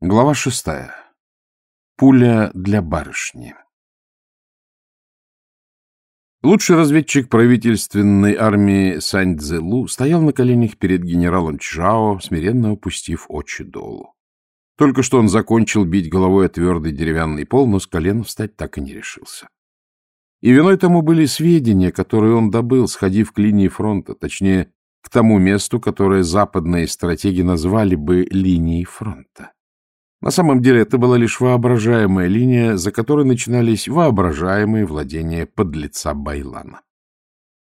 Глава шестая. Пуля для барышни. Лучший разведчик правительственной армии Сань Цзэлу стоял на коленях перед генералом Чжао, смиренно опустив очи долу. Только что он закончил бить головой о твердый деревянный пол, но с колен встать так и не решился. И виной тому были сведения, которые он добыл, сходив к линии фронта, точнее, к тому месту, которое западные стратеги назвали бы линией фронта. На самом деле это была лишь воображаемая линия, за которой начинались воображаемые владения подлеца Байлана.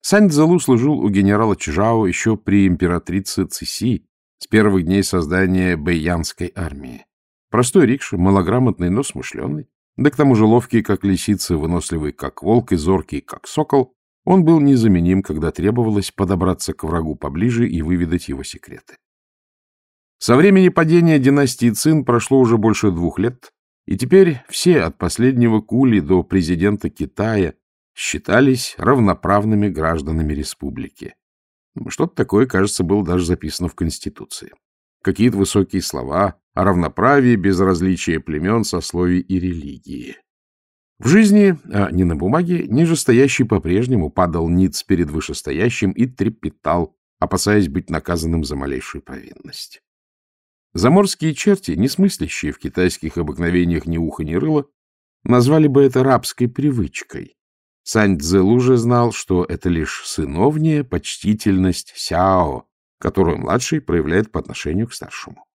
Сань Цзэлу служил у генерала Чжао еще при императрице Циси с первых дней создания Бэйянской армии. Простой рикша, малограмотный, но смышленый, да к тому же ловкий, как лисица, выносливый, как волк и зоркий, как сокол, он был незаменим, когда требовалось подобраться к врагу поближе и выведать его секреты. Со времени падения династии Цин прошло уже больше двух лет, и теперь все, от последнего Кули до президента Китая, считались равноправными гражданами республики. Что-то такое, кажется, было даже записано в Конституции. Какие-то высокие слова о равноправии, безразличии племен, сословий и религии. В жизни, а не на бумаге, нижестоящий по-прежнему падал ниц перед вышестоящим и трепетал, опасаясь быть наказанным за малейшую провинность. Заморские черти, не смыслящие в китайских обыкновениях ни уха, ни рыла, назвали бы это рабской привычкой. Сань Цзэлу же знал, что это лишь сыновняя почтительность Сяо, которую младший проявляет по отношению к старшему.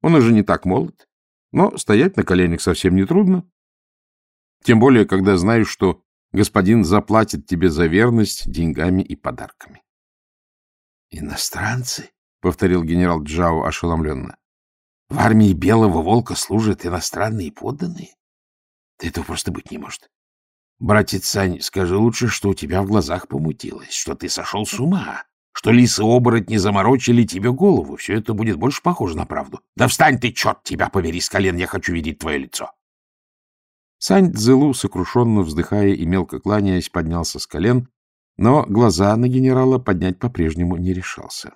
Он уже не так молод, но стоять на коленях совсем не трудно. Тем более, когда знаешь, что господин заплатит тебе за верность деньгами и подарками. — Иностранцы? — повторил генерал Джао ошеломленно. В армии Белого Волка служат иностранные подданные? Да этого просто быть не может. Братец Сань, скажи лучше, что у тебя в глазах помутилось, что ты сошел с ума, что лисы-оборотни заморочили тебе голову. Все это будет больше похоже на правду. Да встань ты, черт тебя побери с колен, я хочу видеть твое лицо. Сань Цзэлу, сокрушенно вздыхая и мелко кланяясь, поднялся с колен, но глаза на генерала поднять по-прежнему не решался.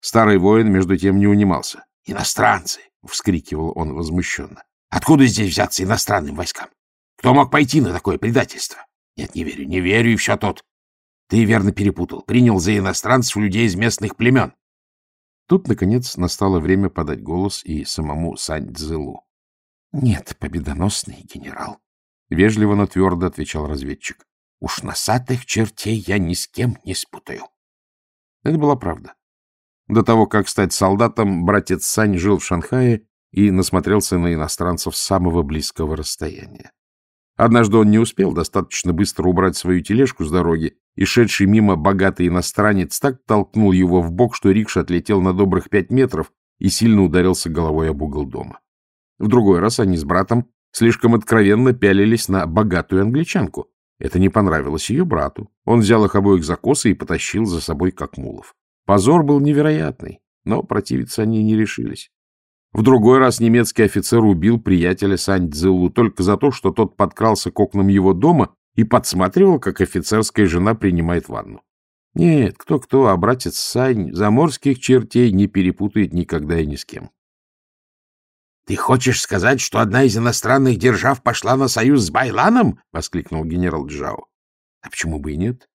Старый воин, между тем, не унимался. Иностранцы! — вскрикивал он возмущенно. — Откуда здесь взяться иностранным войскам? Кто мог пойти на такое предательство? Нет, не верю, не верю, и все тот. Ты верно перепутал. Принял за иностранцев людей из местных племен. Тут, наконец, настало время подать голос и самому Сань Цзылу. — Нет, победоносный генерал, — вежливо, но твердо отвечал разведчик. — Уж носатых чертей я ни с кем не спутаю. Это была правда. До того, как стать солдатом, братец Сань жил в Шанхае и насмотрелся на иностранцев с самого близкого расстояния. Однажды он не успел достаточно быстро убрать свою тележку с дороги, и шедший мимо богатый иностранец так толкнул его в бок, что рикша отлетел на добрых пять метров и сильно ударился головой об угол дома. В другой раз они с братом слишком откровенно пялились на богатую англичанку. Это не понравилось ее брату. Он взял их обоих за косы и потащил за собой как мулов. Позор был невероятный, но противиться они не решились. В другой раз немецкий офицер убил приятеля Сань Цзылу только за то, что тот подкрался к окнам его дома и подсматривал, как офицерская жена принимает ванну. Нет, кто-кто, а братец Сань заморских чертей не перепутает никогда и ни с кем. — Ты хочешь сказать, что одна из иностранных держав пошла на союз с Байланом? — воскликнул генерал Джао. — А почему бы и нет?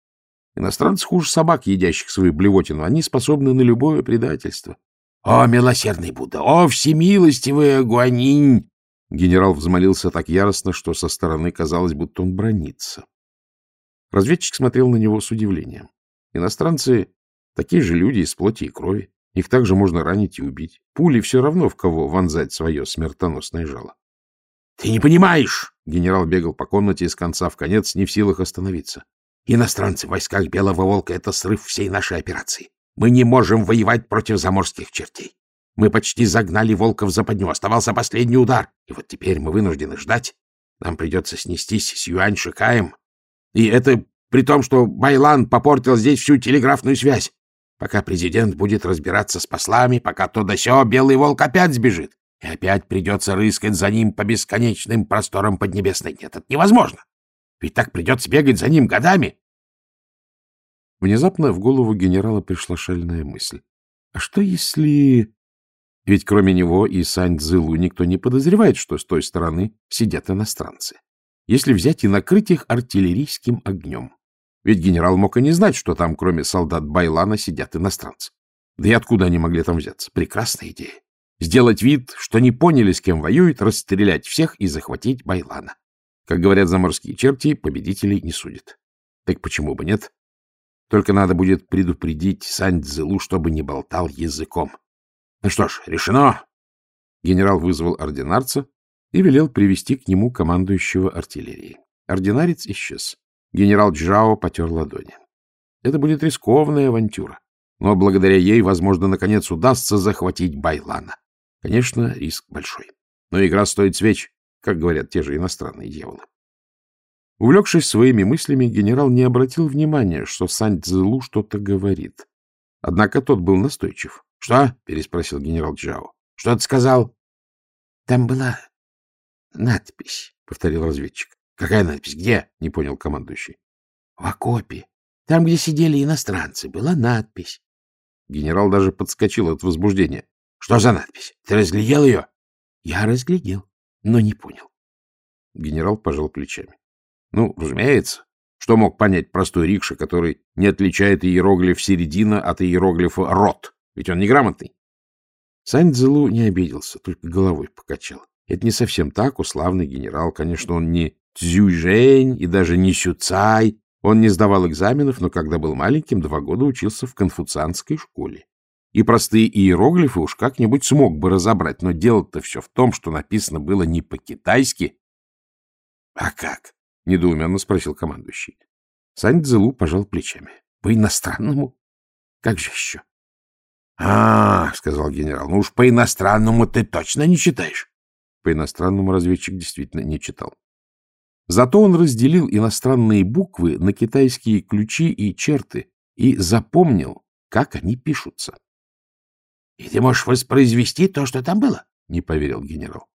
Иностранцы хуже собак, едящих свою блевотину. Они способны на любое предательство. — О, милосердный Будда! О, всемилостивая Гуанинь! Генерал взмолился так яростно, что со стороны казалось, будто он бронится. Разведчик смотрел на него с удивлением. Иностранцы — такие же люди из плоти и крови. Их также можно ранить и убить. Пули все равно в кого вонзать свое смертоносное жало. — Ты не понимаешь! — генерал бегал по комнате из конца в конец, не в силах остановиться. Иностранцы в войсках Белого Волка — это срыв всей нашей операции. Мы не можем воевать против заморских чертей. Мы почти загнали волка в западню, оставался последний удар. И вот теперь мы вынуждены ждать. Нам придется снестись с Юань Шикаем. И это при том, что Байлан попортил здесь всю телеграфную связь. Пока президент будет разбираться с послами, пока то да сё, Белый Волк опять сбежит. И опять придется рыскать за ним по бесконечным просторам Поднебесной. Нет, это невозможно. Ведь так придется бегать за ним годами. Внезапно в голову генерала пришла шальная мысль. А что если... Ведь кроме него и Сань Цзылу никто не подозревает, что с той стороны сидят иностранцы. Если взять и накрыть их артиллерийским огнем. Ведь генерал мог и не знать, что там, кроме солдат Байлана, сидят иностранцы. Да и откуда они могли там взяться? Прекрасная идея. Сделать вид, что не поняли, с кем воюют, расстрелять всех и захватить Байлана. Как говорят заморские черти, победителей не судят. Так почему бы нет? Только надо будет предупредить Сань чтобы не болтал языком. Ну что ж, решено. Генерал вызвал ординарца и велел привести к нему командующего артиллерией. Ординарец исчез. Генерал Джао потер ладони. Это будет рискованная авантюра, но благодаря ей, возможно, наконец удастся захватить Байлана. Конечно, риск большой. Но игра стоит свеч, как говорят те же иностранные дьяволы. Увлекшись своими мыслями, генерал не обратил внимания, что Сань Цзэлу что-то говорит. Однако тот был настойчив. — Что? — переспросил генерал Джао. — Что ты сказал? — Там была надпись, — повторил разведчик. — Какая надпись? Где? — не понял командующий. — В окопе. Там, где сидели иностранцы, была надпись. Генерал даже подскочил от возбуждения. — Что за надпись? Ты разглядел ее? — Я разглядел, но не понял. Генерал пожал плечами. Ну, разумеется. Что мог понять простой рикша, который не отличает иероглиф середина от иероглифа рот? Ведь он неграмотный. Сань Цзэлу не обиделся, только головой покачал. Это не совсем так, уславный генерал. Конечно, он не Цзюйжэнь и даже не Сюцай. Он не сдавал экзаменов, но когда был маленьким, два года учился в конфуцианской школе. И простые иероглифы уж как-нибудь смог бы разобрать, но дело-то все в том, что написано было не по-китайски. — А как? — недоуменно спросил командующий. Сань Цзэлу пожал плечами. — По-иностранному? Как же еще? — А, — сказал генерал, — ну уж по-иностранному ты точно не читаешь. По-иностранному разведчик действительно не читал. Зато он разделил иностранные буквы на китайские ключи и черты и запомнил, как они пишутся. — И ты можешь воспроизвести то, что там было? — не поверил генерал.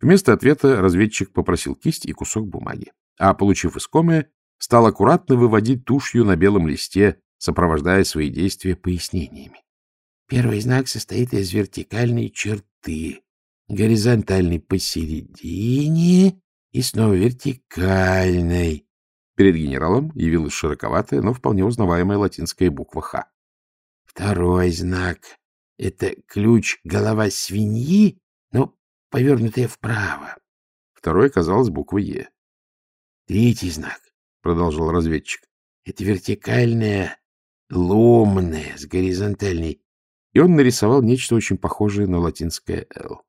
Вместо ответа разведчик попросил кисть и кусок бумаги, а, получив искомое, стал аккуратно выводить тушью на белом листе, сопровождая свои действия пояснениями. Первый знак состоит из вертикальной черты, горизонтальной посередине и снова вертикальной. Перед генералом явилась широковатая, но вполне узнаваемая латинская буква «Х». Второй знак — это ключ голова свиньи, но повернутая вправо. Второй оказалась буква «Е». Третий знак, — продолжил разведчик, — это вертикальная, ломная, с горизонтальной. И он нарисовал нечто очень похожее на латинское «Л».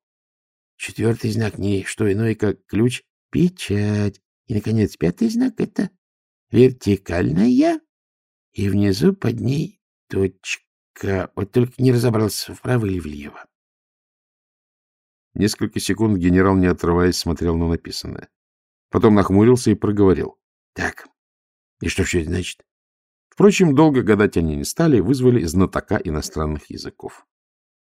Четвертый знак не что иное, как ключ «печать». И, наконец, пятый знак — это вертикальная, и внизу под ней точка. Вот только не разобрался, вправо или влево. Несколько секунд генерал, не отрываясь, смотрел на написанное. Потом нахмурился и проговорил. — Так, и что все это значит? Впрочем, долго гадать они не стали, вызвали знатока иностранных языков.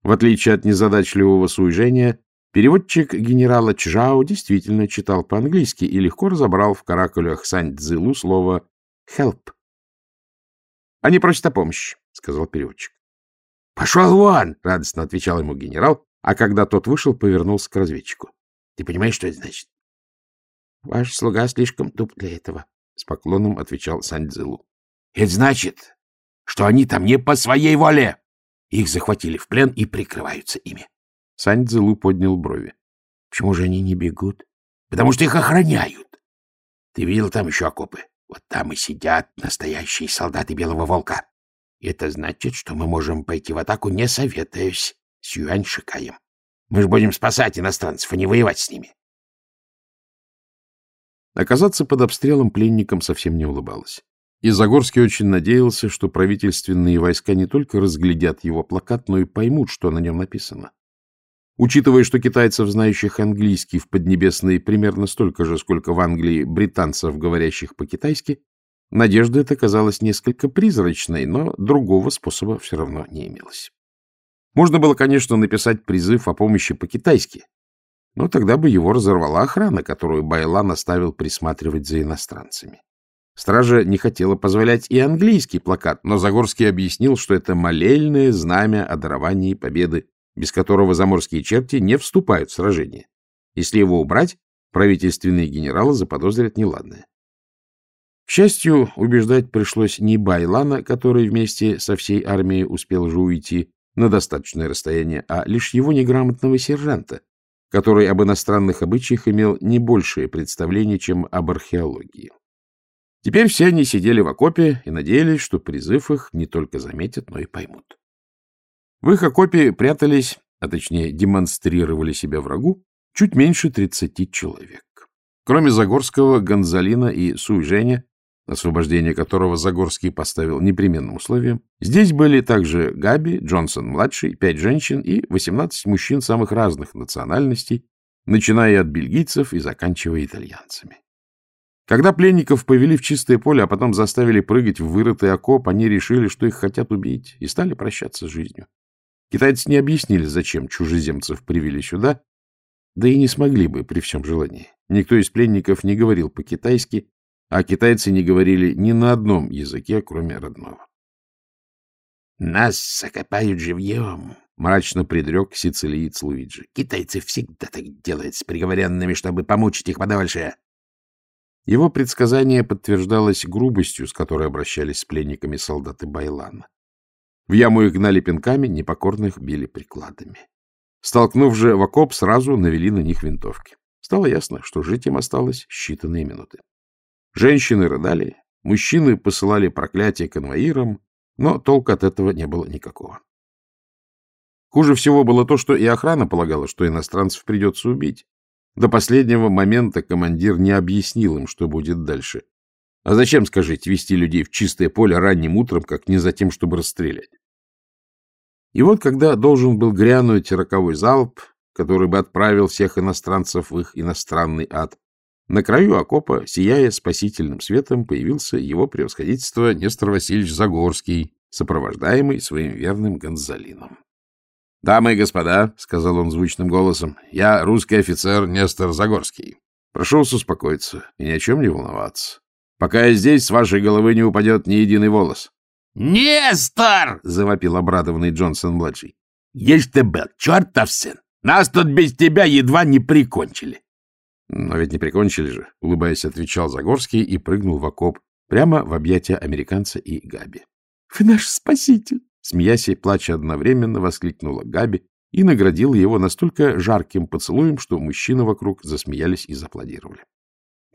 В отличие от незадачливого суежения, переводчик генерала Чжао действительно читал по-английски и легко разобрал в каракулях Сань Цзилу слово «help». — Они просят о помощи, — сказал переводчик. — Пошел вон! — радостно отвечал ему генерал а когда тот вышел, повернулся к разведчику. — Ты понимаешь, что это значит? — Ваш слуга слишком туп для этого, — с поклоном отвечал Сандзилу. — Это значит, что они там не по своей воле. Их захватили в плен и прикрываются ими. Сандзилу поднял брови. — Почему же они не бегут? — Потому что их охраняют. Ты видел там еще окопы? Вот там и сидят настоящие солдаты Белого Волка. Это значит, что мы можем пойти в атаку, не советуясь с Юань Шикаем. Мы же будем спасать иностранцев, а не воевать с ними. Оказаться под обстрелом пленникам совсем не улыбалось. И Загорский очень надеялся, что правительственные войска не только разглядят его плакат, но и поймут, что на нем написано. Учитывая, что китайцев, знающих английский в Поднебесной, примерно столько же, сколько в Англии британцев, говорящих по-китайски, надежда эта казалась несколько призрачной, но другого способа все равно не имелось. Можно было, конечно, написать призыв о помощи по-китайски, но тогда бы его разорвала охрана, которую Байлан оставил присматривать за иностранцами. Стража не хотела позволять и английский плакат, но Загорский объяснил, что это молельное знамя о даровании победы, без которого заморские черти не вступают в сражение. Если его убрать, правительственные генералы заподозрят неладное. К счастью, убеждать пришлось не Байлана, который вместе со всей армией успел уже уйти на достаточное расстояние, а лишь его неграмотного сержанта, который об иностранных обычаях имел не большее представление, чем об археологии. Теперь все они сидели в окопе и надеялись, что призыв их не только заметят, но и поймут. В их окопе прятались, а точнее демонстрировали себя врагу, чуть меньше 30 человек. Кроме Загорского, Гонзалина и Суй-Женя, освобождение которого Загорский поставил непременным условием, здесь были также Габи, Джонсон-младший, пять женщин и 18 мужчин самых разных национальностей, начиная от бельгийцев и заканчивая итальянцами. Когда пленников повели в чистое поле, а потом заставили прыгать в вырытый окоп, они решили, что их хотят убить, и стали прощаться с жизнью. Китайцы не объяснили, зачем чужеземцев привели сюда, да и не смогли бы при всем желании. Никто из пленников не говорил по-китайски, а китайцы не говорили ни на одном языке, кроме родного. — Нас закопают живьем, — мрачно предрек сицилиец Луиджи. — Китайцы всегда так делают с приговоренными, чтобы помучить их подольше. Его предсказание подтверждалось грубостью, с которой обращались с пленниками солдаты Байлана. В яму их гнали пинками, непокорных били прикладами. Столкнув же в окоп, сразу навели на них винтовки. Стало ясно, что жить им осталось считанные минуты. Женщины рыдали, мужчины посылали проклятия конвоирам, но толка от этого не было никакого. Хуже всего было то, что и охрана полагала, что иностранцев придется убить. До последнего момента командир не объяснил им, что будет дальше. А зачем, скажите, вести людей в чистое поле ранним утром, как не за тем, чтобы расстрелять? И вот, когда должен был грянуть роковой залп, который бы отправил всех иностранцев в их иностранный ад, на краю окопа, сияя спасительным светом, появился его превосходительство Нестор Васильевич Загорский, сопровождаемый своим верным Гонзалином. — Дамы и господа, — сказал он звучным голосом, — я русский офицер Нестор Загорский. Прошу вас успокоиться и ни о чем не волноваться. Пока я здесь, с вашей головы не упадет ни единый волос. «Нестор!» — завопил обрадованный Джонсон-младший. «Есть ты был, чертов сын! Нас тут без тебя едва не прикончили!» «Но ведь не прикончили же», — улыбаясь, отвечал Загорский и прыгнул в окоп, прямо в объятия американца и Габи. «Вы наш спаситель!» Смеясь и плача одновременно, воскликнула Габи и наградила его настолько жарким поцелуем, что мужчины вокруг засмеялись и зааплодировали.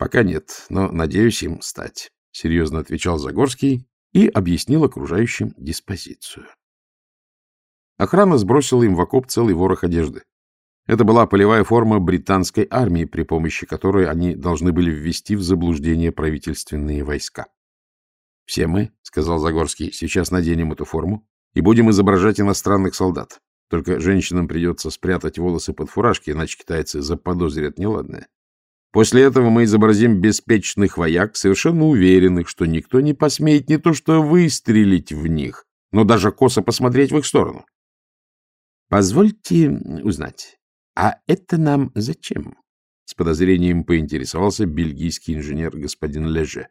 «Пока нет, но надеюсь им стать», — серьезно отвечал Загорский и объяснил окружающим диспозицию. Охрана сбросила им в окоп целый ворох одежды. Это была полевая форма британской армии, при помощи которой они должны были ввести в заблуждение правительственные войска. «Все мы, — сказал Загорский, — сейчас наденем эту форму и будем изображать иностранных солдат. Только женщинам придется спрятать волосы под фуражки, иначе китайцы заподозрят неладное. После этого мы изобразим беспечных вояк, совершенно уверенных, что никто не посмеет не то что выстрелить в них, но даже косо посмотреть в их сторону. — Позвольте узнать, а это нам зачем? — с подозрением поинтересовался бельгийский инженер господин Леже.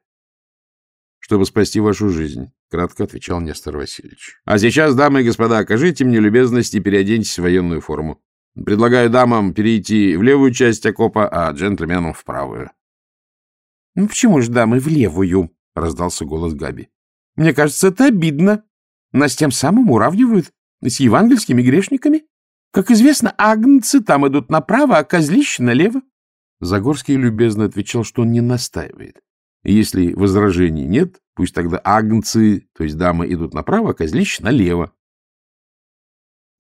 — Чтобы спасти вашу жизнь, — кратко отвечал Нестор Васильевич. — А сейчас, дамы и господа, окажите мне любезность и переоденьтесь в военную форму. Предлагаю дамам перейти в левую часть окопа, а джентльменам в правую. — Ну почему же дамы в левую? — раздался голос Габи. — Мне кажется, это обидно. Нас тем самым уравнивают с евангельскими грешниками. Как известно, агнцы там идут направо, а козлища налево. Загорский любезно отвечал, что он не настаивает. Если возражений нет, пусть тогда агнцы, то есть дамы, идут направо, а козлища налево. —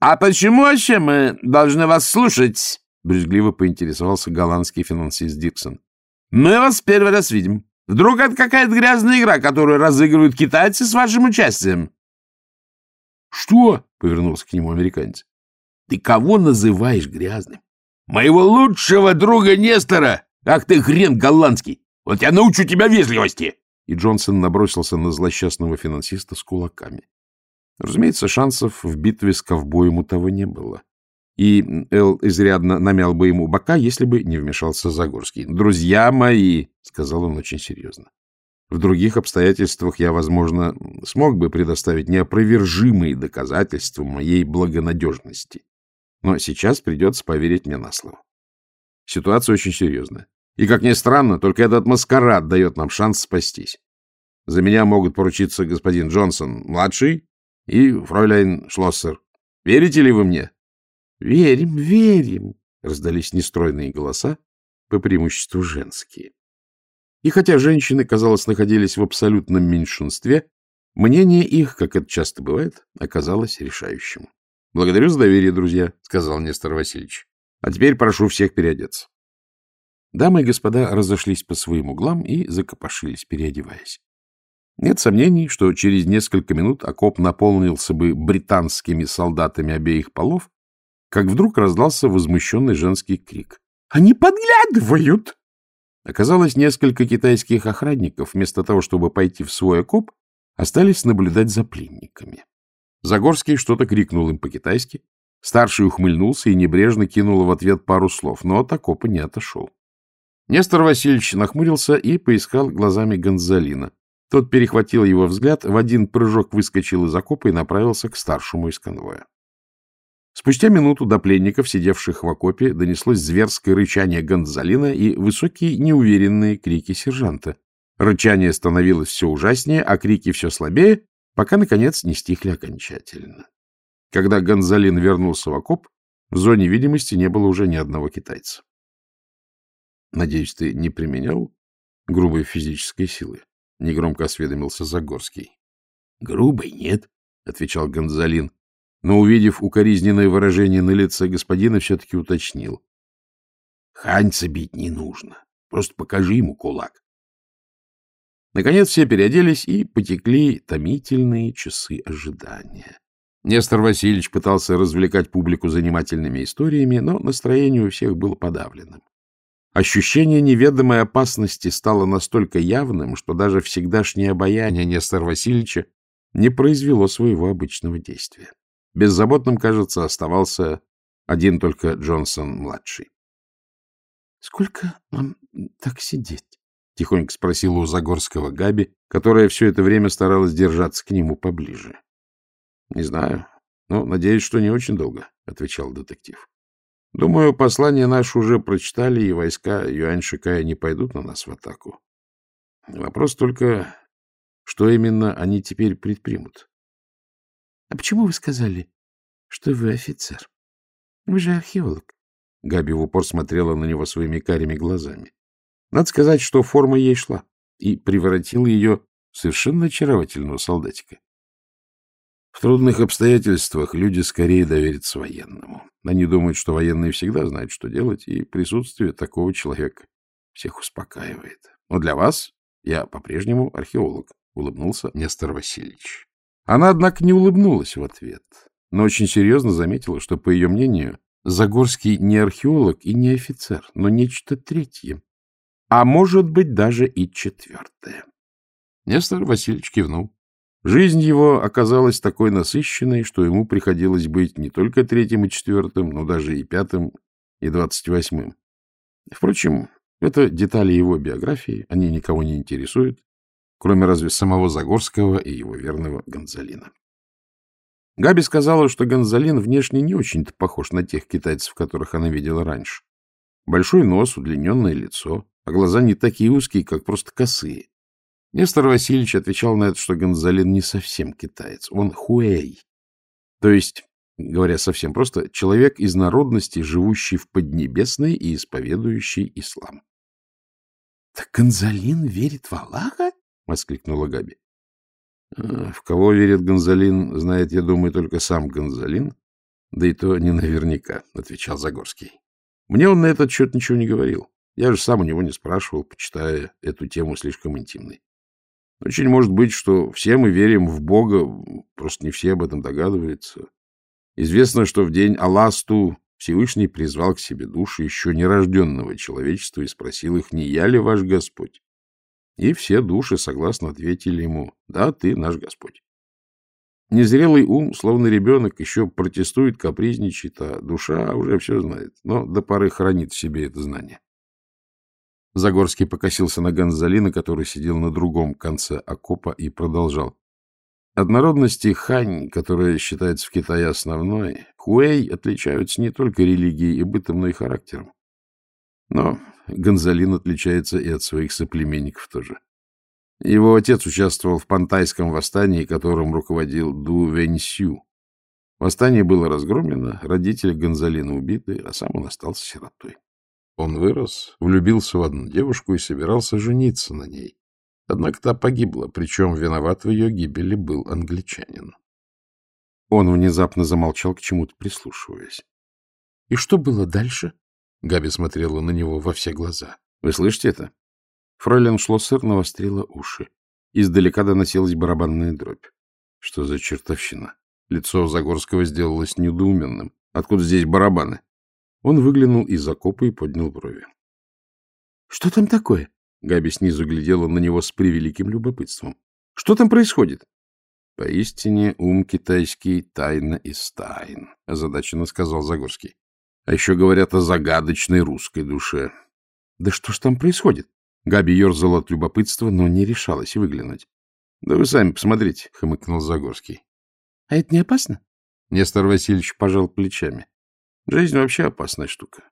А почему вообще мы должны вас слушать? — брезгливо поинтересовался голландский финансист Диксон. — Мы вас первый раз видим. Вдруг это какая-то грязная игра, которую разыгрывают китайцы с вашим участием? — Что? — повернулся к нему американец. — Ты кого называешь грязным? — Моего лучшего друга Нестора! Ах ты хрен голландский! Вот я научу тебя вежливости! И Джонсон набросился на злосчастного финансиста с кулаками. Разумеется, шансов в битве с ковбоем у того не было. И Эл изрядно намял бы ему бока, если бы не вмешался Загорский. «Друзья мои!» — сказал он очень серьезно. «В других обстоятельствах я, возможно, смог бы предоставить неопровержимые доказательства моей благонадежности. Но сейчас придется поверить мне на слово. Ситуация очень серьезная. И, как ни странно, только этот маскарад дает нам шанс спастись. За меня могут поручиться господин Джонсон, младший, и фройляйн Шлоссер. Верите ли вы мне? — Верим, верим, — раздались нестройные голоса, по преимуществу женские. И хотя женщины, казалось, находились в абсолютном меньшинстве, мнение их, как это часто бывает, оказалось решающим. — Благодарю за доверие, друзья, — сказал Нестор Васильевич. — А теперь прошу всех переодеться. Дамы и господа разошлись по своим углам и закопошились, переодеваясь. Нет сомнений, что через несколько минут окоп наполнился бы британскими солдатами обеих полов, как вдруг раздался возмущенный женский крик. «Они подглядывают!» Оказалось, несколько китайских охранников, вместо того, чтобы пойти в свой окоп, остались наблюдать за пленниками. Загорский что-то крикнул им по-китайски. Старший ухмыльнулся и небрежно кинул в ответ пару слов, но от окопа не отошел. Нестор Васильевич нахмурился и поискал глазами Гонзалина. Тот перехватил его взгляд, в один прыжок выскочил из окопа и направился к старшему из конвоя. Спустя минуту до пленников, сидевших в окопе, донеслось зверское рычание Гонзалина и высокие неуверенные крики сержанта. Рычание становилось все ужаснее, а крики все слабее, пока, наконец, не стихли окончательно. Когда Гонзалин вернулся в окоп, в зоне видимости не было уже ни одного китайца. — Надеюсь, ты не применял грубой физической силы? — негромко осведомился Загорский. — Грубой нет, — отвечал Гонзалин, но, увидев укоризненное выражение на лице господина, все-таки уточнил. — Ханьца бить не нужно. Просто покажи ему кулак. Наконец все переоделись, и потекли томительные часы ожидания. Нестор Васильевич пытался развлекать публику занимательными историями, но настроение у всех было подавленным. Ощущение неведомой опасности стало настолько явным, что даже всегдашнее обаяние Нестора Васильевича не произвело своего обычного действия. Беззаботным, кажется, оставался один только Джонсон-младший. — Сколько нам так сидеть? — тихонько спросила у Загорского Габи, которая все это время старалась держаться к нему поближе. — Не знаю, но надеюсь, что не очень долго, — отвечал детектив. Думаю, послание наше уже прочитали, и войска Юань Шикая не пойдут на нас в атаку. Вопрос только, что именно они теперь предпримут. — А почему вы сказали, что вы офицер? Вы же археолог. Габи в упор смотрела на него своими карими глазами. Надо сказать, что форма ей шла и превратила ее в совершенно очаровательного солдатика. В трудных обстоятельствах люди скорее доверятся военному. Они думают, что военные всегда знают, что делать, и присутствие такого человека всех успокаивает. Но для вас я по-прежнему археолог, — улыбнулся Нестор Васильевич. Она, однако, не улыбнулась в ответ, но очень серьезно заметила, что, по ее мнению, Загорский не археолог и не офицер, но нечто третье, а может быть даже и четвертое. Нестор Васильевич кивнул. Жизнь его оказалась такой насыщенной, что ему приходилось быть не только третьим и четвертым, но даже и пятым и двадцать восьмым. Впрочем, это детали его биографии, они никого не интересуют, кроме разве самого Загорского и его верного Гонзалина. Габи сказала, что Гонзалин внешне не очень-то похож на тех китайцев, которых она видела раньше. Большой нос, удлиненное лицо, а глаза не такие узкие, как просто косые. Нестор Васильевич отвечал на это, что Гонзалин не совсем китаец, он хуэй. То есть, говоря совсем просто, человек из народности, живущий в Поднебесной и исповедующий ислам. — Так Гонзалин верит в Аллаха? — воскликнула Габи. А, — В кого верит Гонзалин, знает, я думаю, только сам Гонзалин, да и то не наверняка, — отвечал Загорский. Мне он на этот счет ничего не говорил. Я же сам у него не спрашивал, почитая эту тему слишком интимной. Очень может быть, что все мы верим в Бога, просто не все об этом догадываются. Известно, что в день Аласту Всевышний призвал к себе души еще нерожденного человечества и спросил их, не я ли ваш Господь? И все души согласно ответили ему, да, ты наш Господь. Незрелый ум, словно ребенок, еще протестует, капризничает, а душа уже все знает, но до поры хранит в себе это знание. Загорский покосился на Гонзалина, который сидел на другом конце окопа, и продолжал. От народности хань, которая считается в Китае основной, хуэй отличаются не только религией и бытом, но и характером. Но Гонзалин отличается и от своих соплеменников тоже. Его отец участвовал в пантайском восстании, которым руководил Ду Вэньсю. Восстание было разгромлено, родители Гонзалина убиты, а сам он остался сиротой. Он вырос, влюбился в одну девушку и собирался жениться на ней. Однако та погибла, причем виноват в ее гибели был англичанин. Он внезапно замолчал, к чему-то прислушиваясь. — И что было дальше? Габи смотрела на него во все глаза. — Вы слышите это? Фройлен Шлоссер навострила уши. Издалека доносилась барабанная дробь. Что за чертовщина? Лицо Загорского сделалось недоуменным. Откуда здесь барабаны? Он выглянул из окопа и поднял брови. — Что там такое? Габи снизу глядела на него с превеликим любопытством. — Что там происходит? — Поистине ум китайский тайна из тайн, — озадаченно сказал Загорский. — А еще говорят о загадочной русской душе. — Да что ж там происходит? Габи ерзала от любопытства, но не решалась выглянуть. — Да вы сами посмотрите, — хмыкнул Загорский. — А это не опасно? Нестор Васильевич пожал плечами. Жизнь вообще опасная штука.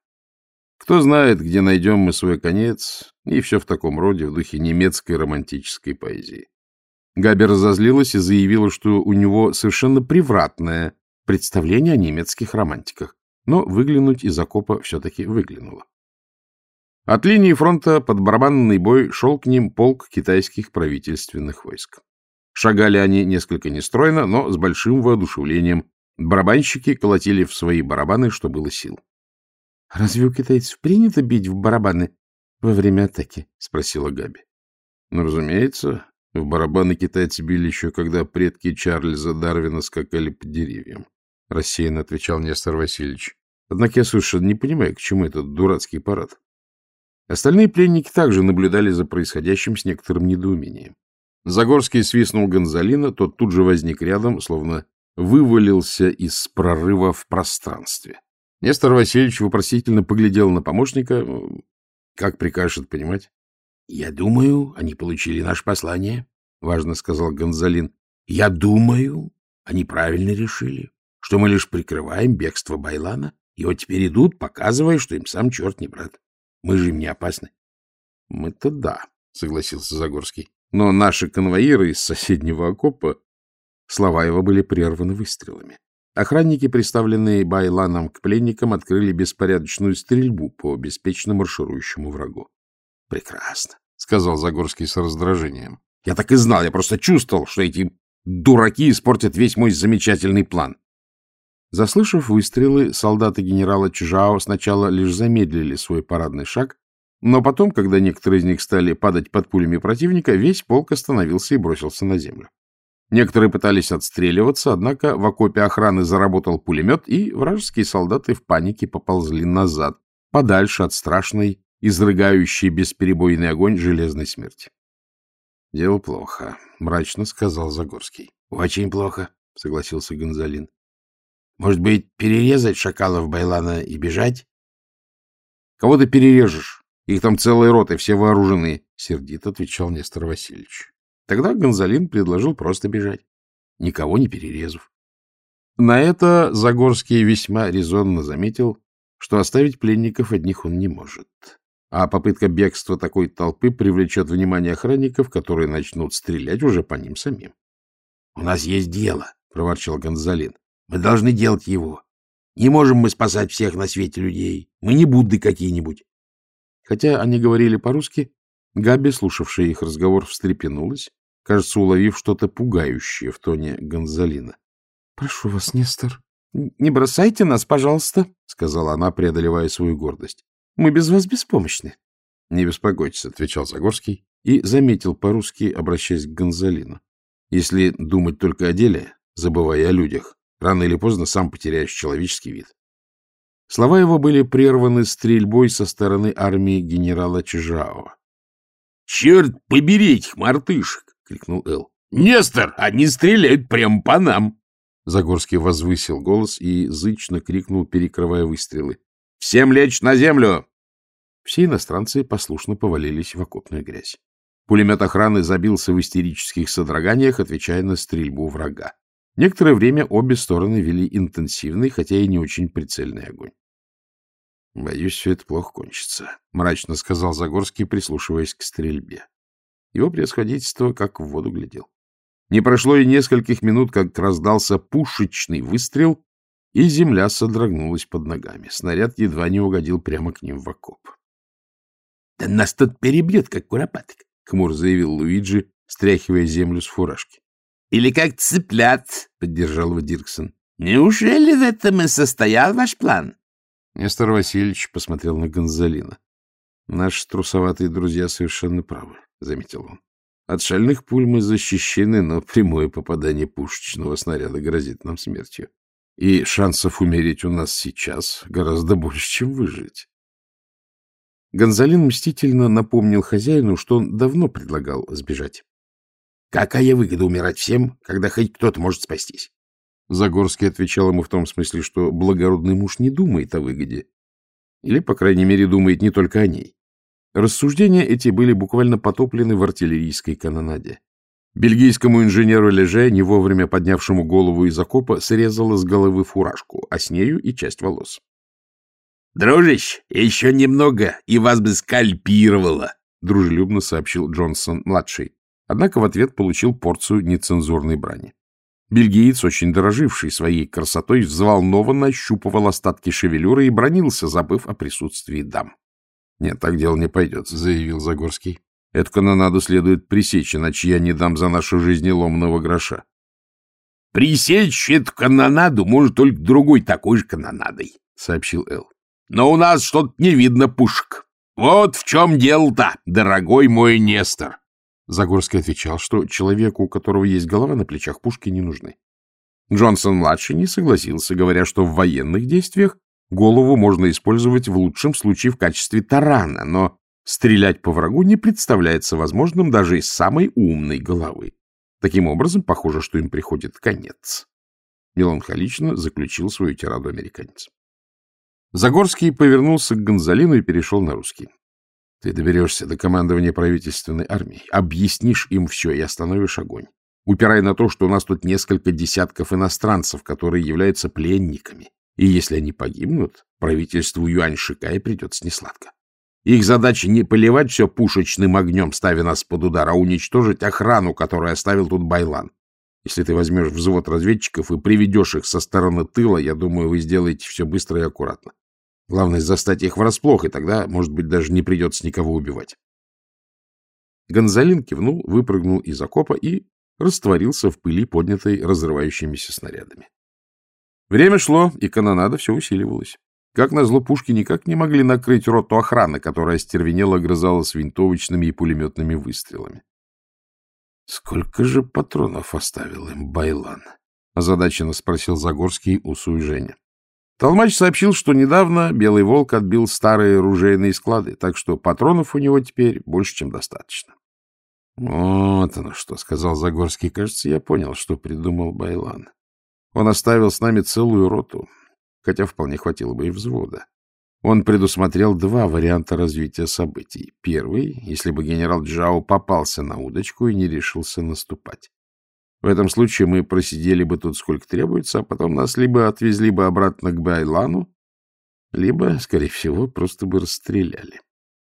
Кто знает, где найдем мы свой конец, и все в таком роде, в духе немецкой романтической поэзии. Габи разозлилась и заявила, что у него совершенно превратное представление о немецких романтиках, но выглянуть из окопа все-таки выглянула. От линии фронта под барабанный бой шел к ним полк китайских правительственных войск. Шагали они несколько нестройно, но с большим воодушевлением. Барабанщики колотили в свои барабаны, что было сил. — Разве у китайцев принято бить в барабаны во время атаки? — спросила Габи. — Ну, разумеется. В барабаны китайцы били еще, когда предки Чарльза Дарвина скакали по деревьям. — рассеянно отвечал Нестор Васильевич. — Однако я совершенно не понимаю, к чему этот дурацкий парад. Остальные пленники также наблюдали за происходящим с некоторым недоумением. Загорский свистнул Гонзалина, тот тут же возник рядом, словно вывалился из прорыва в пространстве. Нестор Васильевич вопросительно поглядел на помощника. Как прикажет понимать? — Я думаю, они получили наше послание, — важно сказал Гонзалин. — Я думаю, они правильно решили, что мы лишь прикрываем бегство Байлана, и вот теперь идут, показывая, что им сам черт не брат. Мы же им не опасны. — Мы-то да, — согласился Загорский. Но наши конвоиры из соседнего окопа... Слова его были прерваны выстрелами. Охранники, представленные Байланом к пленникам, открыли беспорядочную стрельбу по беспечно марширующему врагу. — Прекрасно, — сказал Загорский с раздражением. — Я так и знал, я просто чувствовал, что эти дураки испортят весь мой замечательный план. Заслышав выстрелы, солдаты генерала Чжао сначала лишь замедлили свой парадный шаг, но потом, когда некоторые из них стали падать под пулями противника, весь полк остановился и бросился на землю. Некоторые пытались отстреливаться, однако в окопе охраны заработал пулемет, и вражеские солдаты в панике поползли назад, подальше от страшной, изрыгающей бесперебойный огонь железной смерти. — Дело плохо, — мрачно сказал Загорский. — Очень плохо, — согласился Гонзалин. — Может быть, перерезать шакалов Байлана и бежать? — Кого ты перережешь? Их там целая рота, все вооружены, — сердито отвечал Нестор Васильевич. Тогда Гонзалин предложил просто бежать, никого не перерезав. На это Загорский весьма резонно заметил, что оставить пленников одних он не может. А попытка бегства такой толпы привлечет внимание охранников, которые начнут стрелять уже по ним самим. — У нас есть дело, — проворчал Гонзалин. — Мы должны делать его. Не можем мы спасать всех на свете людей. Мы не Будды какие-нибудь. Хотя они говорили по-русски, Габи, слушавшая их разговор, встрепенулась кажется, уловив что-то пугающее в тоне Гонзалина. — Прошу вас, Нестор, не бросайте нас, пожалуйста, — сказала она, преодолевая свою гордость. — Мы без вас беспомощны. — Не беспокойтесь, — отвечал Загорский и заметил по-русски, обращаясь к Гонзалину. — Если думать только о деле, забывая о людях, рано или поздно сам потеряешь человеческий вид. Слова его были прерваны стрельбой со стороны армии генерала Чижао. — Черт побери этих мартышек! — крикнул Эл. — Нестор, они стреляют прямо по нам! Загорский возвысил голос и зычно крикнул, перекрывая выстрелы. — Всем лечь на землю! Все иностранцы послушно повалились в окопную грязь. Пулемет охраны забился в истерических содроганиях, отвечая на стрельбу врага. Некоторое время обе стороны вели интенсивный, хотя и не очень прицельный огонь. — Боюсь, все это плохо кончится, — мрачно сказал Загорский, прислушиваясь к стрельбе. Его превосходительство как в воду глядел. Не прошло и нескольких минут, как раздался пушечный выстрел, и земля содрогнулась под ногами. Снаряд едва не угодил прямо к ним в окоп. — Да нас тут перебьет, как куропаток, — хмур заявил Луиджи, стряхивая землю с фуражки. — Или как цыплят, — поддержал его Дирксон. — Неужели в этом и состоял ваш план? Нестор Васильевич посмотрел на Гонзалина. — Наши трусоватые друзья совершенно правы, — заметил он. От шальных пуль мы защищены, но прямое попадание пушечного снаряда грозит нам смертью. И шансов умереть у нас сейчас гораздо больше, чем выжить. Гонзалин мстительно напомнил хозяину, что он давно предлагал сбежать. — Какая выгода умирать всем, когда хоть кто-то может спастись? Загорский отвечал ему в том смысле, что благородный муж не думает о выгоде. Или, по крайней мере, думает не только о ней. Рассуждения эти были буквально потоплены в артиллерийской канонаде. Бельгийскому инженеру Леже, не вовремя поднявшему голову из окопа, срезала с головы фуражку, а с нею и часть волос. — Дружище, еще немного, и вас бы скальпировало, — дружелюбно сообщил Джонсон-младший. Однако в ответ получил порцию нецензурной брани. Бельгиец, очень дороживший своей красотой, взволнованно ощупывал остатки шевелюры и бронился, забыв о присутствии дам. — Нет, так дело не пойдет, — заявил Загорский. — Эту канонаду следует пресечь, иначе я не дам за нашу жизнь ломного гроша. — Пресечь эту канонаду может только другой такой же канонадой, — сообщил Эл. — Но у нас что-то не видно пушек. Вот в чем дело-то, дорогой мой Нестор. Загорский отвечал, что человеку, у которого есть голова на плечах, пушки не нужны. Джонсон-младший не согласился, говоря, что в военных действиях голову можно использовать в лучшем случае в качестве тарана, но стрелять по врагу не представляется возможным даже из самой умной головы. Таким образом, похоже, что им приходит конец. Меланхолично заключил свою тираду американец. Загорский повернулся к Гонзалину и перешел на русский. Ты доберешься до командования правительственной армии, объяснишь им все и остановишь огонь. Упирай на то, что у нас тут несколько десятков иностранцев, которые являются пленниками. И если они погибнут, правительству Юань-Шикая придется несладко. Их задача не поливать все пушечным огнем, ставя нас под удар, а уничтожить охрану, которую оставил тут Байлан. Если ты возьмешь взвод разведчиков и приведешь их со стороны тыла, я думаю, вы сделаете все быстро и аккуратно. Главное — застать их врасплох, и тогда, может быть, даже не придется никого убивать. Гонзалин кивнул, выпрыгнул из окопа и растворился в пыли, поднятой разрывающимися снарядами. Время шло, и канонада все усиливалась. Как назло, пушки никак не могли накрыть роту охраны, которая стервенело огрызалась винтовочными и пулеметными выстрелами. — Сколько же патронов оставил им Байлан? — озадаченно спросил Загорский у Суй Толмач сообщил, что недавно Белый Волк отбил старые ружейные склады, так что патронов у него теперь больше, чем достаточно. — Вот оно что, — сказал Загорский. — Кажется, я понял, что придумал Байлан. Он оставил с нами целую роту, хотя вполне хватило бы и взвода. Он предусмотрел два варианта развития событий. Первый, если бы генерал Джао попался на удочку и не решился наступать. В этом случае мы просидели бы тут сколько требуется, а потом нас либо отвезли бы обратно к Байлану, либо, скорее всего, просто бы расстреляли.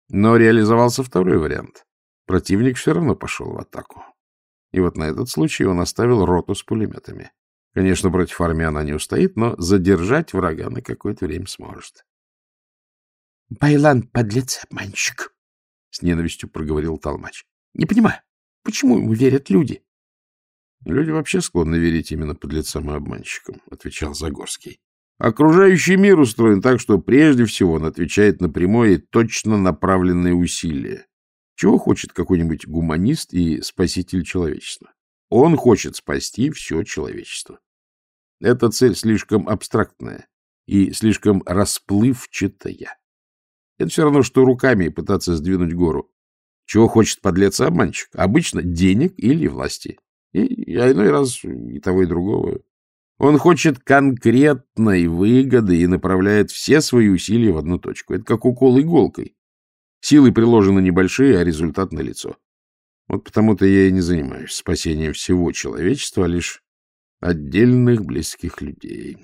Но реализовался второй вариант. Противник все равно пошел в атаку. И вот на этот случай он оставил роту с пулеметами. Конечно, против армии она не устоит, но задержать врага на какое-то время сможет. — Байлан, подлец, обманщик, — с ненавистью проговорил Толмач. — Не понимаю, почему ему верят люди? Люди вообще склонны верить именно подлецам и обманщикам, — отвечал Загорский. Окружающий мир устроен так, что прежде всего он отвечает на прямое и точно направленные усилия. Чего хочет какой-нибудь гуманист и спаситель человечества? Он хочет спасти все человечество. Эта цель слишком абстрактная и слишком расплывчатая. Это все равно, что руками пытаться сдвинуть гору. Чего хочет подлец-обманщик? Обычно денег или власти. И, а иной раз и того, и другого. Он хочет конкретной выгоды и направляет все свои усилия в одну точку. Это как укол иголкой. Силы приложены небольшие, а результат налицо. Вот потому-то я и не занимаюсь спасением всего человечества, а лишь отдельных близких людей.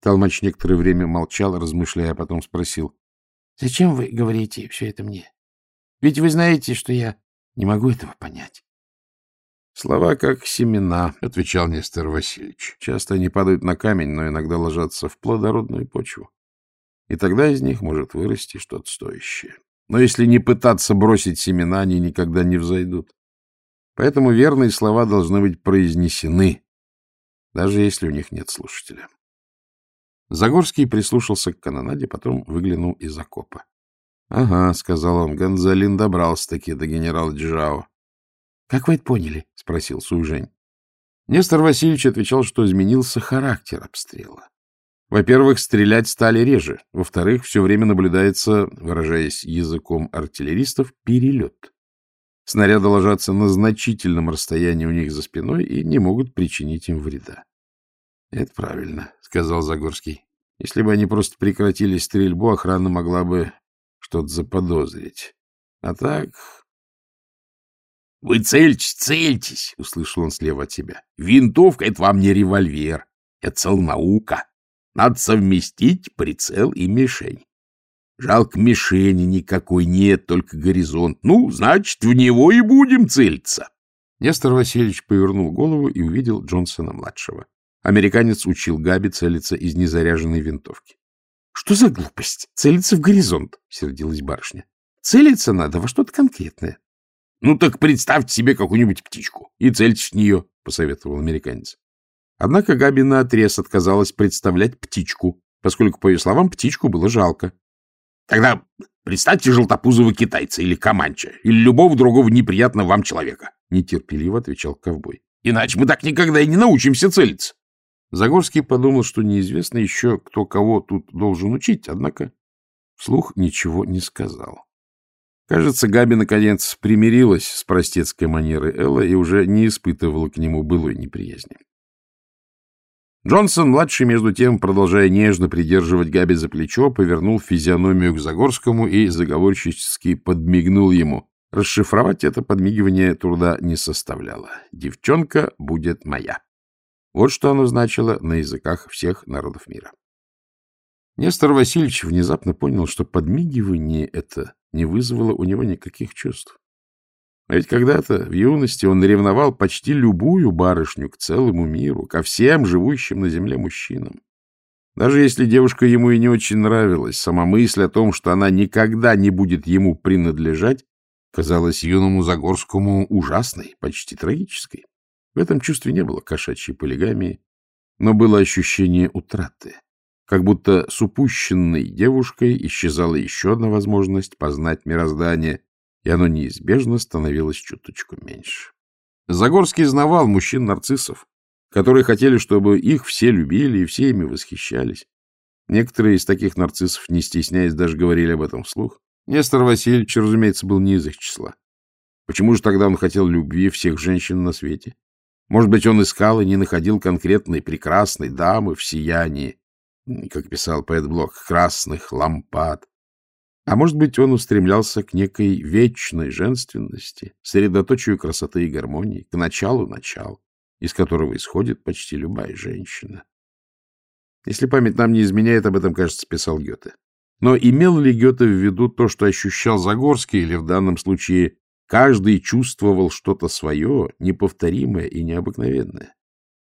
Толмач некоторое время молчал, размышляя, а потом спросил. — Зачем вы говорите все это мне? Ведь вы знаете, что я не могу этого понять. — Слова как семена, — отвечал Нестор Васильевич. Часто они падают на камень, но иногда ложатся в плодородную почву. И тогда из них может вырасти что-то стоящее. Но если не пытаться бросить семена, они никогда не взойдут. Поэтому верные слова должны быть произнесены, даже если у них нет слушателя. Загорский прислушался к канонаде, потом выглянул из окопа. — Ага, — сказал он, — Гонзалин добрался-таки до генерала Джао. — Как вы это поняли? — спросил Суйжень. Нестор Васильевич отвечал, что изменился характер обстрела. Во-первых, стрелять стали реже. Во-вторых, все время наблюдается, выражаясь языком артиллеристов, перелет. Снаряды ложатся на значительном расстоянии у них за спиной и не могут причинить им вреда. — Это правильно, — сказал Загорский. — Если бы они просто прекратили стрельбу, охрана могла бы что-то заподозрить. А так... — Вы цельтесь, цельтесь, — услышал он слева от себя. — Винтовка — это вам не револьвер. Это целнаука. Надо совместить прицел и мишень. Жалко, мишени никакой нет, только горизонт. Ну, значит, в него и будем целиться. Нестор Васильевич повернул голову и увидел Джонсона-младшего. Американец учил Габи целиться из незаряженной винтовки. — Что за глупость? Целиться в горизонт, — сердилась барышня. — Целиться надо во что-то конкретное. — Ну так представьте себе какую-нибудь птичку и цельтесь в нее, — посоветовал американец. Однако Габи наотрез отказалась представлять птичку, поскольку, по ее словам, птичку было жалко. — Тогда представьте желтопузого китайца или команча, или любого другого неприятного вам человека, — нетерпеливо отвечал ковбой. — Иначе мы так никогда и не научимся целиться. Загорский подумал, что неизвестно еще, кто кого тут должен учить, однако вслух ничего не сказал. Кажется, Габи наконец примирилась с простецкой манерой Элла и уже не испытывала к нему былой неприязни. Джонсон-младший, между тем, продолжая нежно придерживать Габи за плечо, повернул физиономию к Загорскому и заговорщически подмигнул ему. Расшифровать это подмигивание труда не составляло. «Девчонка будет моя». Вот что оно значило на языках всех народов мира. Нестор Васильевич внезапно понял, что подмигивание это не вызвало у него никаких чувств. А ведь когда-то в юности он ревновал почти любую барышню к целому миру, ко всем живущим на земле мужчинам. Даже если девушка ему и не очень нравилась, сама мысль о том, что она никогда не будет ему принадлежать, казалась юному Загорскому ужасной, почти трагической. В этом чувстве не было кошачьей полигамии, но было ощущение утраты. Как будто с упущенной девушкой исчезала еще одна возможность познать мироздание, и оно неизбежно становилось чуточку меньше. Загорский знавал мужчин-нарциссов, которые хотели, чтобы их все любили и все ими восхищались. Некоторые из таких нарциссов, не стесняясь, даже говорили об этом вслух. Нестор Васильевич, разумеется, был не из их числа. Почему же тогда он хотел любви всех женщин на свете? Может быть, он искал и не находил конкретной прекрасной дамы в сиянии, как писал поэт Блок, красных лампад. А может быть, он устремлялся к некой вечной женственности, средоточию красоты и гармонии, к началу начал, из которого исходит почти любая женщина. Если память нам не изменяет, об этом, кажется, писал Гёте. Но имел ли Гёте в виду то, что ощущал Загорский, или в данном случае Каждый чувствовал что-то свое, неповторимое и необыкновенное.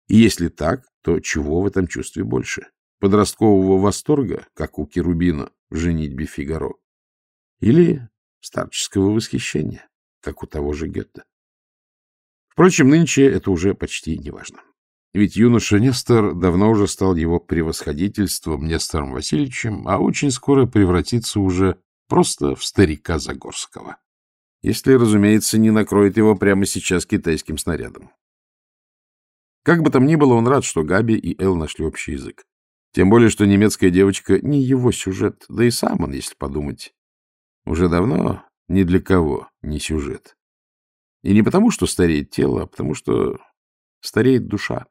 И если так, то чего в этом чувстве больше? Подросткового восторга, как у Керубина «Женитьбе Фигаро»? Или старческого восхищения, как у того же Гетта? Впрочем, нынче это уже почти неважно. Ведь юноша Нестор давно уже стал его превосходительством Нестором Васильевичем, а очень скоро превратится уже просто в старика Загорского если, разумеется, не накроет его прямо сейчас китайским снарядом. Как бы там ни было, он рад, что Габи и Эл нашли общий язык. Тем более, что немецкая девочка не его сюжет, да и сам он, если подумать, уже давно ни для кого не сюжет. И не потому, что стареет тело, а потому, что стареет душа.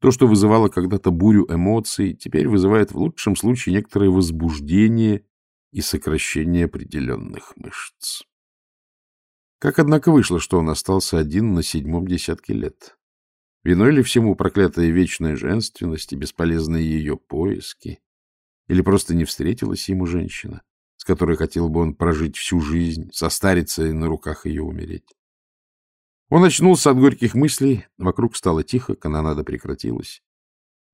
То, что вызывало когда-то бурю эмоций, теперь вызывает в лучшем случае некоторое возбуждение и сокращение определенных мышц. Как, однако, вышло, что он остался один на седьмом десятке лет? Виной ли всему проклятая вечная женственность и бесполезные ее поиски? Или просто не встретилась ему женщина, с которой хотел бы он прожить всю жизнь, состариться и на руках ее умереть? Он очнулся от горьких мыслей, вокруг стало тихо, канонада прекратилась.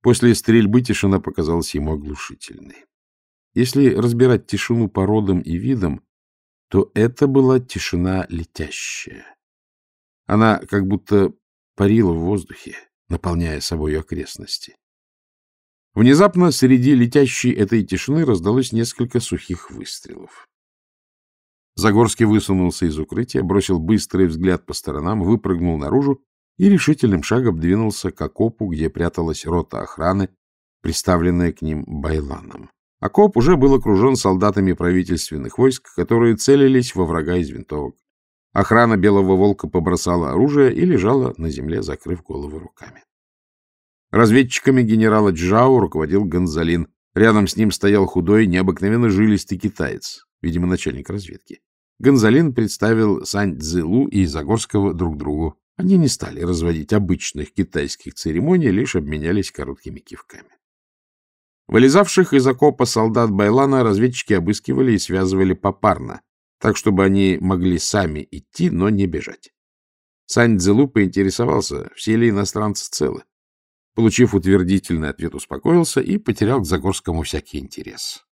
После стрельбы тишина показалась ему оглушительной. Если разбирать тишину по родам и видам, то это была тишина летящая. Она как будто парила в воздухе, наполняя собой окрестности. Внезапно среди летящей этой тишины раздалось несколько сухих выстрелов. Загорский высунулся из укрытия, бросил быстрый взгляд по сторонам, выпрыгнул наружу и решительным шагом двинулся к окопу, где пряталась рота охраны, приставленная к ним байланом. Окоп уже был окружен солдатами правительственных войск, которые целились во врага из винтовок. Охрана Белого Волка побросала оружие и лежала на земле, закрыв головы руками. Разведчиками генерала Джао руководил Гонзалин. Рядом с ним стоял худой, необыкновенно жилистый китаец, видимо, начальник разведки. Гонзалин представил Сань Цзилу и Загорского друг другу. Они не стали разводить обычных китайских церемоний, лишь обменялись короткими кивками. Вылезавших из окопа солдат Байлана разведчики обыскивали и связывали попарно, так, чтобы они могли сами идти, но не бежать. Сань Цзелу поинтересовался, все ли иностранцы целы. Получив утвердительный ответ, успокоился и потерял к Загорскому всякий интерес.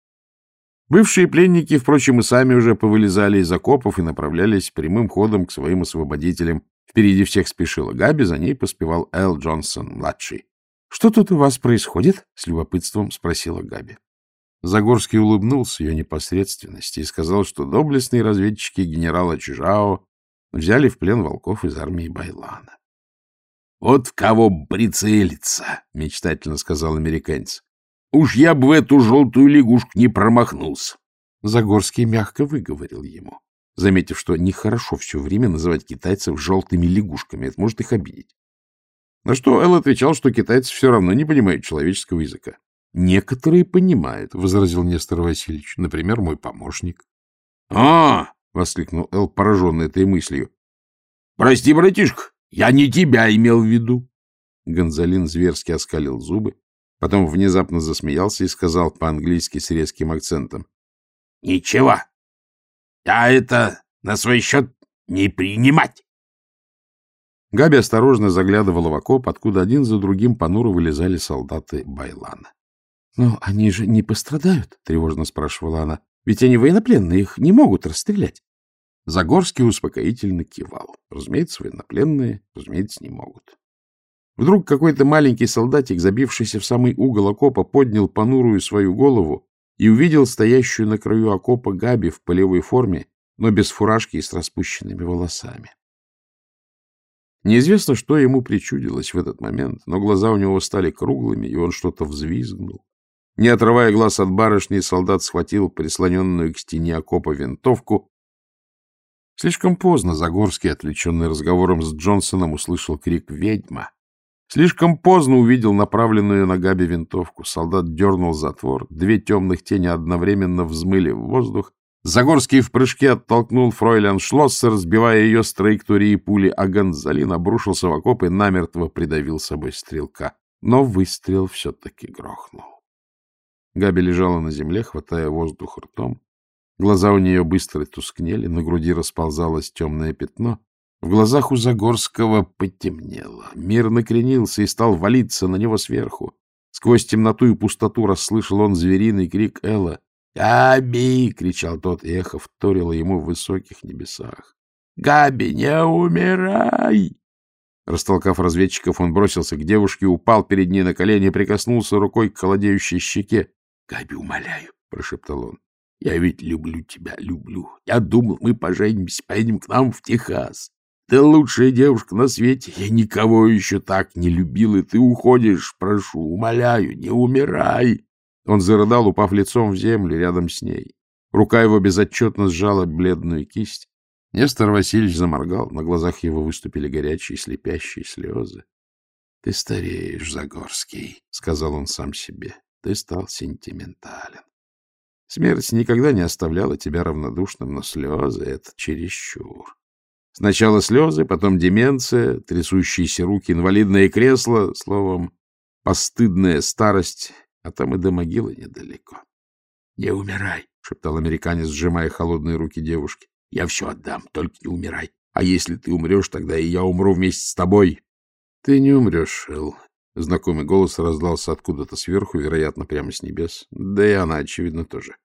Бывшие пленники, впрочем, и сами уже повылезали из окопов и направлялись прямым ходом к своим освободителям. Впереди всех спешила Габи, за ней поспевал Эл Джонсон-младший. — Что тут у вас происходит? — с любопытством спросила Габи. Загорский улыбнулся ее непосредственности и сказал, что доблестные разведчики генерала Чижао взяли в плен волков из армии Байлана. — Вот в кого прицелиться, — мечтательно сказал американец. — Уж я бы в эту желтую лягушку не промахнулся. Загорский мягко выговорил ему, заметив, что нехорошо все время называть китайцев желтыми лягушками, это может их обидеть. На что Эл отвечал, что китайцы все равно не понимают человеческого языка. — Некоторые понимают, — возразил Нестор Васильевич, — например, мой помощник. — А! — воскликнул Эл, пораженный этой мыслью. — Прости, братишка, я не тебя имел в виду. Гонзалин зверски оскалил зубы, потом внезапно засмеялся и сказал по-английски с резким акцентом. — Ничего, я это на свой счет не принимать. Габи осторожно заглядывала в окоп, откуда один за другим понуро вылезали солдаты Байлана. — Но они же не пострадают? — тревожно спрашивала она. — Ведь они военнопленные, их не могут расстрелять. Загорский успокоительно кивал. Разумеется, военнопленные, разумеется, не могут. Вдруг какой-то маленький солдатик, забившийся в самый угол окопа, поднял понурую свою голову и увидел стоящую на краю окопа Габи в полевой форме, но без фуражки и с распущенными волосами. Неизвестно, что ему причудилось в этот момент, но глаза у него стали круглыми, и он что-то взвизгнул. Не отрывая глаз от барышни, солдат схватил прислоненную к стене окопа винтовку. Слишком поздно Загорский, отвлеченный разговором с Джонсоном, услышал крик «Ведьма!». Слишком поздно увидел направленную на Габи винтовку. Солдат дернул затвор, две темных тени одновременно взмыли в воздух, Загорский в прыжке оттолкнул фройлян Шлоссер, сбивая ее с траектории пули, а Гонзалин обрушился в окоп и намертво придавил собой стрелка. Но выстрел все-таки грохнул. Габи лежала на земле, хватая воздух ртом. Глаза у нее быстро тускнели, на груди расползалось темное пятно. В глазах у Загорского потемнело. Мир накренился и стал валиться на него сверху. Сквозь темноту и пустоту расслышал он звериный крик Элла. «Габи!» — кричал тот, и эхо вторило ему в высоких небесах. «Габи, не умирай!» Растолкав разведчиков, он бросился к девушке, упал перед ней на колени прикоснулся рукой к холодеющей щеке. — Габи, умоляю, — прошептал он, — я ведь люблю тебя, люблю. Я думал, мы поженимся, поедем к нам в Техас. Ты лучшая девушка на свете. Я никого еще так не любил, и ты уходишь. Прошу, умоляю, не умирай. Он зарыдал, упав лицом в землю рядом с ней. Рука его безотчетно сжала бледную кисть. Нестор Васильевич заморгал, на глазах его выступили горячие слепящие слезы. — Ты стареешь, Загорский, — сказал он сам себе. — Ты стал сентиментален. Смерть никогда не оставляла тебя равнодушным, но слезы — это чересчур. Сначала слезы, потом деменция, трясущиеся руки, инвалидное кресло, словом, постыдная старость, а там и до могилы недалеко. — Не умирай, — шептал американец, сжимая холодные руки девушки. — Я все отдам, только не умирай. А если ты умрешь, тогда и я умру вместе с тобой. — Ты не умрешь, Эл. Знакомый голос раздался откуда-то сверху, вероятно, прямо с небес. Да и она, очевидно, тоже.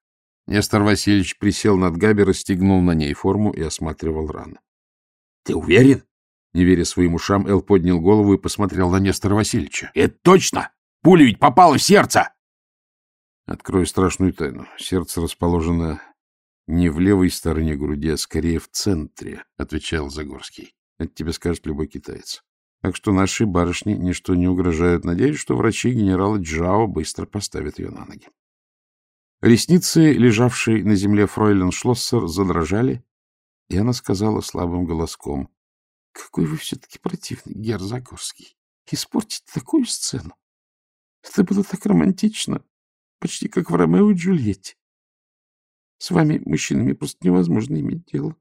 Нестор Васильевич присел над Габи, расстегнул на ней форму и осматривал раны. — Ты уверен? Не веря своим ушам, Эл поднял голову и посмотрел на Нестора Васильевича. — Это точно! Пуля ведь попала в сердце! Открою страшную тайну. Сердце расположено не в левой стороне груди, а скорее в центре, — отвечал Загорский. Это тебе скажет любой китаец. Так что нашей барышне ничто не угрожает. Надеюсь, что врачи генерала Джао быстро поставят ее на ноги. Ресницы, лежавшие на земле фройлен Шлоссер, задрожали, и она сказала слабым голоском, — Какой вы все-таки противный, Гер Загорский. Испортить такую сцену. Это было так романтично, почти как в Ромео и Джульетте. С вами, мужчинами, просто невозможно иметь дело.